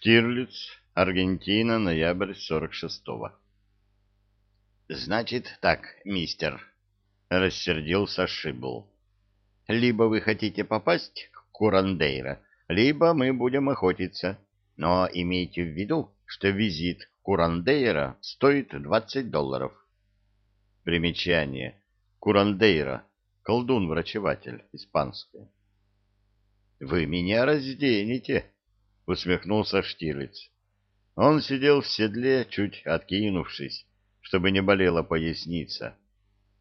Штирлиц, Аргентина, ноябрь 46-го. Значит так, мистер, рассердился Шибл. Либо вы хотите попасть к Курандейро, либо мы будем охотиться. Но имейте в виду, что визит к Курандейро стоит 20 долларов. Примечание. Курандейро. Колдун-врачеватель. Испанское. Вы меня разденете, усмехнулся Штирлиц. Он сидел в седле, чуть откинувшись, чтобы не болела поясница,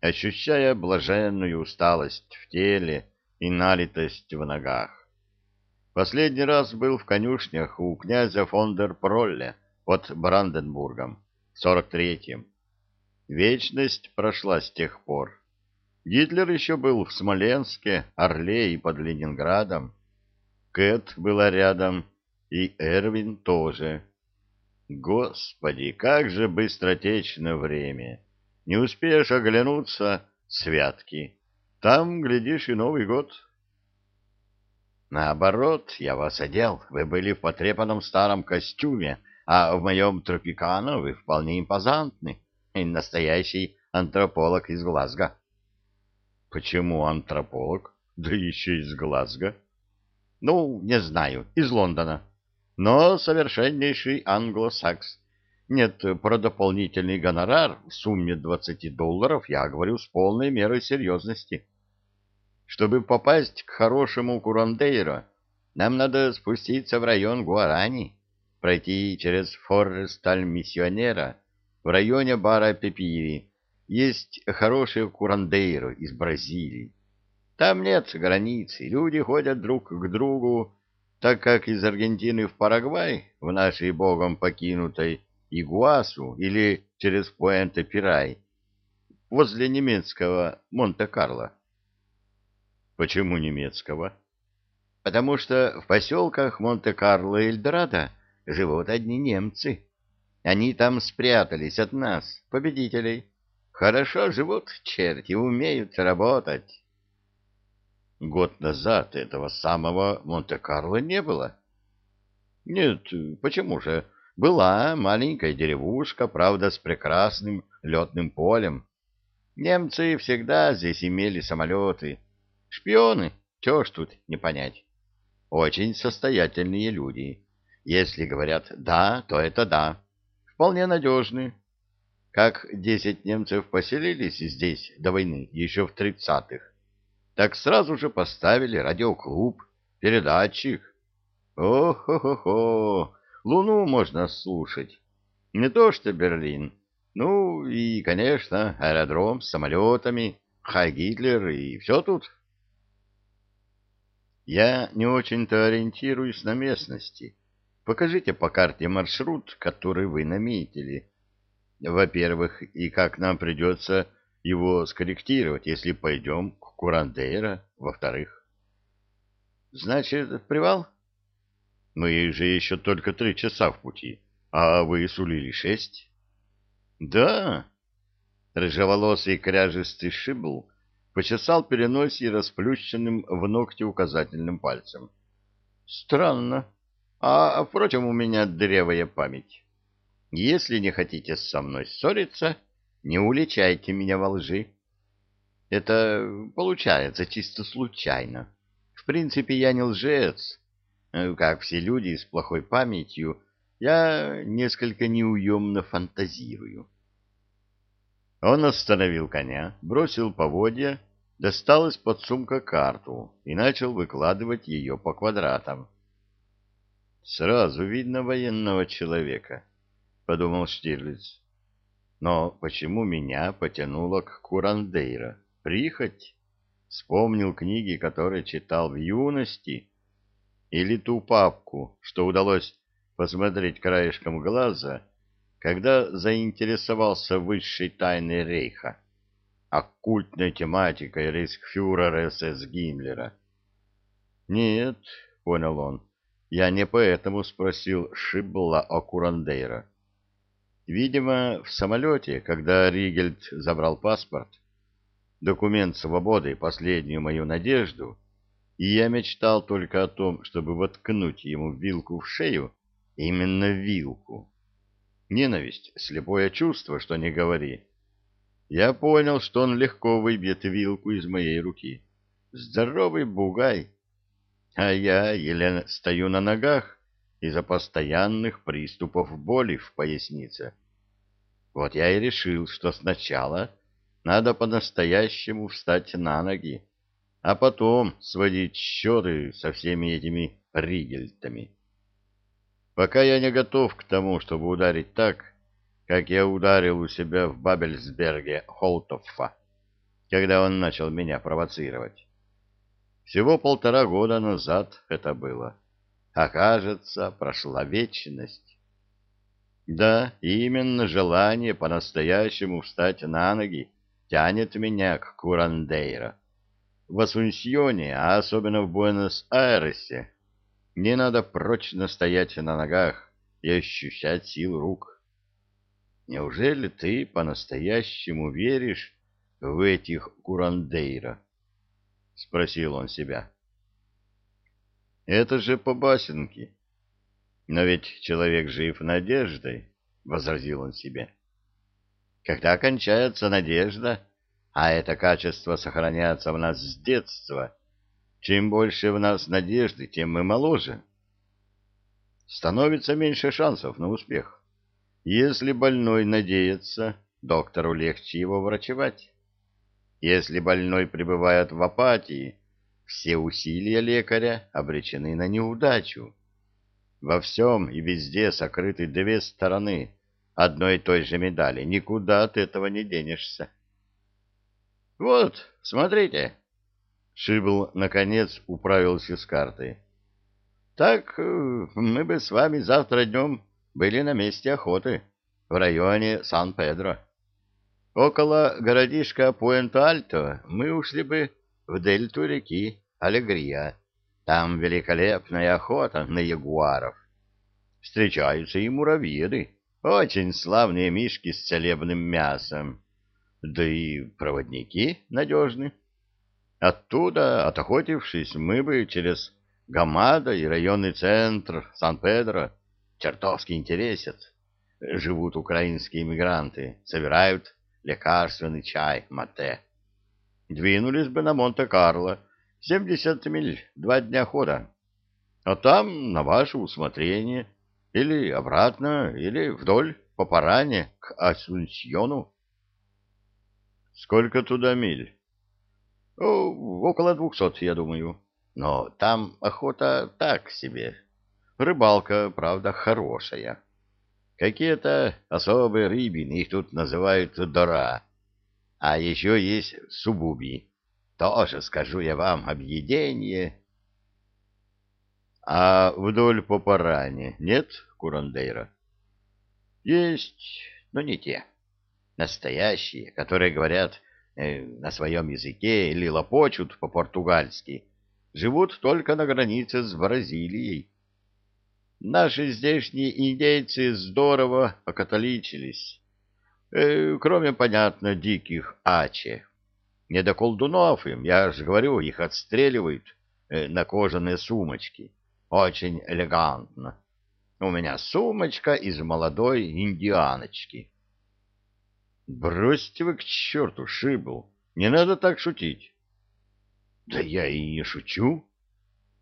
ощущая блаженную усталость в теле и налитость в ногах. Последний раз был в конюшнях у князя фон дер Пролле под Бранденбургом в сорок третьем. Вечность прошла с тех пор. Гитлер еще был в Смоленске, Орле и под Ленинградом. Кэт была рядом, и Эрвин тоже. Господи, как же быстротечно время! Не успеешь оглянуться — святки. Там, глядишь, и Новый год. Наоборот, я вас одел. Вы были в потрепанном старом костюме, а в моем тропикано вы вполне импозантны. И настоящий антрополог из Глазго. Почему антрополог? Да еще из Глазго. Ну, не знаю, из Лондона но совершеннейший англосакс. Нет, про дополнительный гонорар в сумме 20 долларов я говорю с полной мерой серьезности. Чтобы попасть к хорошему Курандейро, нам надо спуститься в район Гуарани, пройти через Форесталь-Миссионера в районе бара Пепири. Есть хороший Курандейро из Бразилии. Там нет границы, люди ходят друг к другу, так как из Аргентины в Парагвай, в нашей богом покинутой Игуасу или через Пуэнте-Пирай, возле немецкого Монте-Карло. Почему немецкого? Потому что в поселках Монте-Карло и Эльдорадо живут одни немцы. Они там спрятались от нас, победителей. Хорошо живут черти, умеют работать. Год назад этого самого Монте-Карло не было. Нет, почему же? Была маленькая деревушка, правда, с прекрасным летным полем. Немцы всегда здесь имели самолеты. Шпионы, чего ж тут не понять. Очень состоятельные люди. Если говорят «да», то это «да». Вполне надежны. Как десять немцев поселились здесь до войны, еще в тридцатых так сразу же поставили радиоклуб, передатчик. О-хо-хо-хо, Луну можно слушать. Не то что Берлин. Ну и, конечно, аэродром с самолетами, Хай Гитлер и все тут. Я не очень-то ориентируюсь на местности. Покажите по карте маршрут, который вы наметили. Во-первых, и как нам придется его скорректировать, если пойдем Курандейра, во-вторых. Значит, привал? Мы же еще только три часа в пути, а вы сулили шесть. Да, рыжеволосый кряжистый шибл почесал переносие расплющенным в ногте указательным пальцем. Странно. А, впрочем, у меня древая память. Если не хотите со мной ссориться, не уличайте меня во лжи. Это получается чисто случайно. В принципе, я не лжец. Э, как все люди с плохой памятью, я несколько неуемно фантазирую. Он остановил коня, бросил поводья, достал из-под сумка карту и начал выкладывать ее по квадратам. «Сразу видно военного человека», — подумал Штирлиц. «Но почему меня потянуло к Курандейра?» Прихоть? Вспомнил книги, которые читал в юности? Или ту папку, что удалось посмотреть краешком глаза, когда заинтересовался высшей тайной рейха, оккультной тематикой рейхсфюрера СС Гиммлера? Нет, понял он, я не поэтому спросил Шибла о Курандейра. Видимо, в самолете, когда Ригельд забрал паспорт, документ свободы, последнюю мою надежду, и я мечтал только о том, чтобы воткнуть ему вилку в шею именно вилку. Ненависть — слепое чувство, что не говори. Я понял, что он легко выбьет вилку из моей руки. Здоровый бугай. А я еле стою на ногах из-за постоянных приступов боли в пояснице. Вот я и решил, что сначала надо по-настоящему встать на ноги, а потом сводить счеты со всеми этими ригельтами. Пока я не готов к тому, чтобы ударить так, как я ударил у себя в Бабельсберге Холтоффа, когда он начал меня провоцировать. Всего полтора года назад это было. А кажется, прошла вечность. Да, именно желание по-настоящему встать на ноги тянет меня к Курандейро. В Асунсьоне, а особенно в Буэнос-Айресе, мне надо прочно стоять на ногах и ощущать силу рук. Неужели ты по-настоящему веришь в этих курандейра? — спросил он себя. — Это же по басенке. Но ведь человек жив надеждой, — возразил он себе. Когда кончается надежда, а это качество сохраняется в нас с детства, чем больше в нас надежды, тем мы моложе. Становится меньше шансов на успех. Если больной надеется, доктору легче его врачевать. Если больной пребывает в апатии, все усилия лекаря обречены на неудачу. Во всем и везде сокрыты две стороны одной и той же медали. Никуда от этого не денешься. Вот, смотрите, Шибл, наконец, управился с картой. «Так э, мы бы с вами завтра днем были на месте охоты в районе Сан-Педро. Около городишка Пуэнто-Альто мы ушли бы в дельту реки Алегрия. Там великолепная охота на ягуаров. Встречаются и муравьеды, очень славные мишки с целебным мясом. Да и проводники надежны. Оттуда, отохотившись, мы бы через Гамада и районный центр Сан-Педро чертовски интересят. Живут украинские иммигранты, собирают лекарственный чай, мате. Двинулись бы на Монте-Карло, 70 миль, два дня хода. А там на ваше усмотрение, или обратно, или вдоль по Паране к Асунсьону. Сколько туда миль? Около двухсот, я думаю. Но там охота так себе. Рыбалка, правда, хорошая. Какие-то особые рыбины, их тут называют дора. А еще есть субуби. Тоже, скажу я вам, объедение. А вдоль по Паране нет курандейра? Есть, но не те. Настоящие, которые говорят Э, на своем языке или лопочут по-португальски, живут только на границе с Бразилией. Наши здешние индейцы здорово покатоличились, э, кроме, понятно, диких аче. Не до колдунов им, я же говорю, их отстреливают э, на кожаные сумочки. Очень элегантно. У меня сумочка из молодой индианочки. Бросьте вы к черту, Шибл. Не надо так шутить. Да я и не шучу.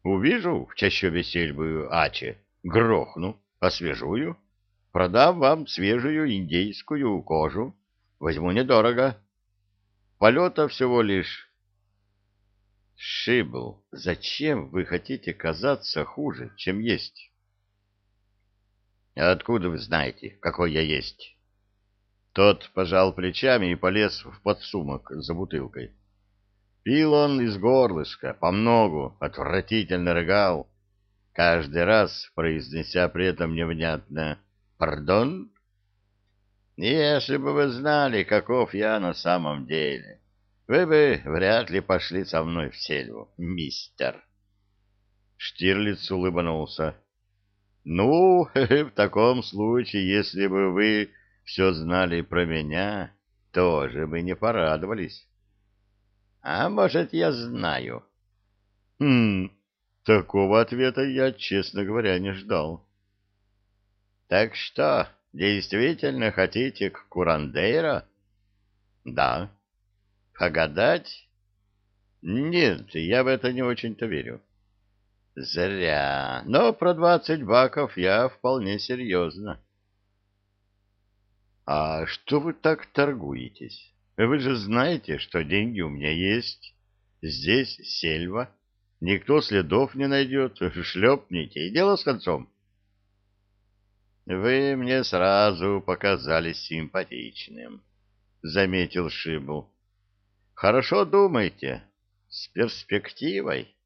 Увижу в чащобе сельбы Аче, грохну, освежую, продам вам свежую индейскую кожу, возьму недорого. Полета всего лишь. Шибл, зачем вы хотите казаться хуже, чем есть? Откуда вы знаете, какой я есть? Тот пожал плечами и полез в подсумок за бутылкой. Пил он из горлышка, помногу, отвратительно рыгал, каждый раз произнеся при этом невнятно «Пардон?» «Если бы вы знали, каков я на самом деле, вы бы вряд ли пошли со мной в сельву, мистер». Штирлиц улыбнулся. «Ну, в таком случае, если бы вы все знали про меня, тоже бы не порадовались. А может, я знаю? Хм, такого ответа я, честно говоря, не ждал. Так что, действительно хотите к Курандейро? Да. Погадать? Нет, я в это не очень-то верю. Зря. Но про двадцать баков я вполне серьезно. А что вы так торгуетесь? Вы же знаете, что деньги у меня есть. Здесь сельва. Никто следов не найдет. Шлепните, и дело с концом. Вы мне сразу показались симпатичным, — заметил Шибу. Хорошо думайте, с перспективой.